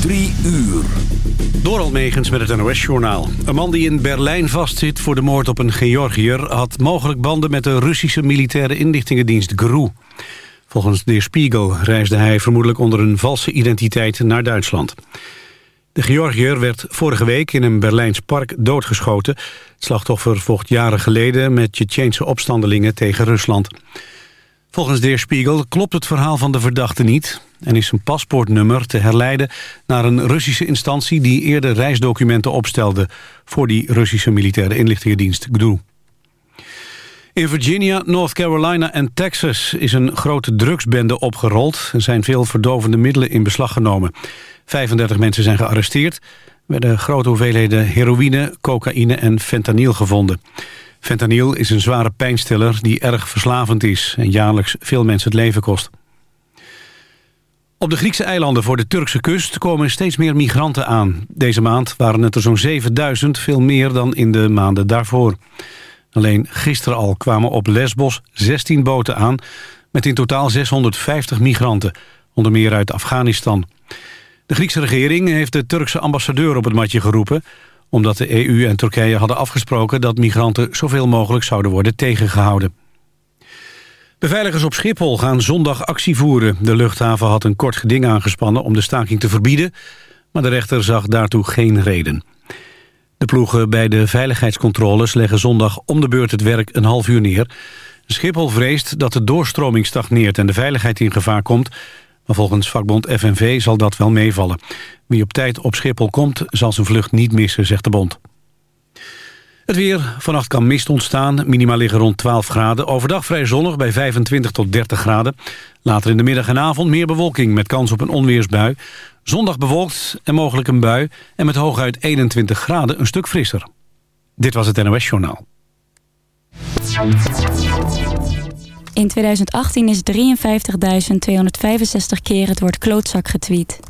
Drie uur. Door Megens met het NOS-journaal. Een man die in Berlijn vastzit voor de moord op een Georgiër... had mogelijk banden met de Russische militaire inlichtingendienst GRU. Volgens De Spiegel reisde hij vermoedelijk onder een valse identiteit naar Duitsland. De Georgiër werd vorige week in een Berlijns park doodgeschoten. Het slachtoffer vocht jaren geleden met Tsjetsjeense opstandelingen tegen Rusland. Volgens De Spiegel klopt het verhaal van de verdachte niet... en is zijn paspoortnummer te herleiden naar een Russische instantie... die eerder reisdocumenten opstelde voor die Russische militaire inlichtingendienst GDU. In Virginia, North Carolina en Texas is een grote drugsbende opgerold. Er zijn veel verdovende middelen in beslag genomen. 35 mensen zijn gearresteerd. Er werden grote hoeveelheden heroïne, cocaïne en fentanyl gevonden. Fentanyl is een zware pijnstiller die erg verslavend is... en jaarlijks veel mensen het leven kost. Op de Griekse eilanden voor de Turkse kust komen steeds meer migranten aan. Deze maand waren het er zo'n 7000, veel meer dan in de maanden daarvoor. Alleen gisteren al kwamen op Lesbos 16 boten aan... met in totaal 650 migranten, onder meer uit Afghanistan. De Griekse regering heeft de Turkse ambassadeur op het matje geroepen omdat de EU en Turkije hadden afgesproken dat migranten zoveel mogelijk zouden worden tegengehouden. Beveiligers op Schiphol gaan zondag actie voeren. De luchthaven had een kort geding aangespannen om de staking te verbieden, maar de rechter zag daartoe geen reden. De ploegen bij de veiligheidscontroles leggen zondag om de beurt het werk een half uur neer. Schiphol vreest dat de doorstroming stagneert en de veiligheid in gevaar komt... Maar volgens vakbond FNV zal dat wel meevallen. Wie op tijd op Schiphol komt, zal zijn vlucht niet missen, zegt de bond. Het weer. Vannacht kan mist ontstaan. Minima liggen rond 12 graden. Overdag vrij zonnig bij 25 tot 30 graden. Later in de middag en avond meer bewolking met kans op een onweersbui. Zondag bewolkt en mogelijk een bui. En met hooguit 21 graden een stuk frisser. Dit was het NOS Journaal. In 2018 is 53.265 keer het woord klootzak getweet.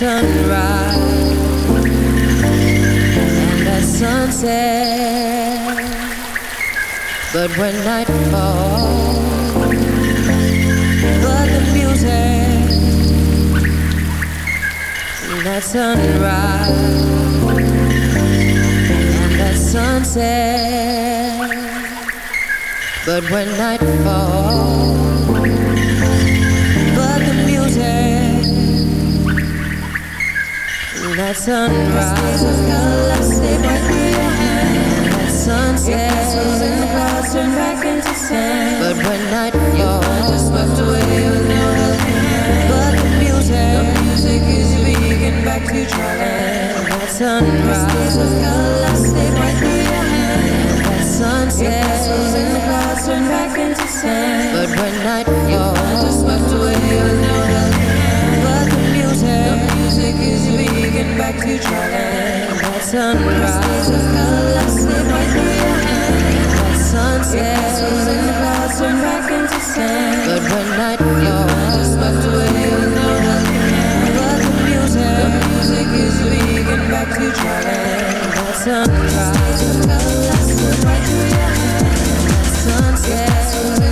Sunrise and that sunset. But when night falls, but the music and that sunrise and that sunset. But when night falls, that sunrise that sunset in the clouds turn back into sand but when night falls just swept away with but the music the music is speaking back to Thailand that sunrise sunset in the clouds turn back into sand but when night falls just swept away with no to that sunrise that sunset in the clouds turn but when night falls swept away the the music to that sunrise sunset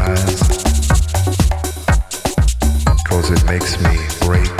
highs, cause it makes me break,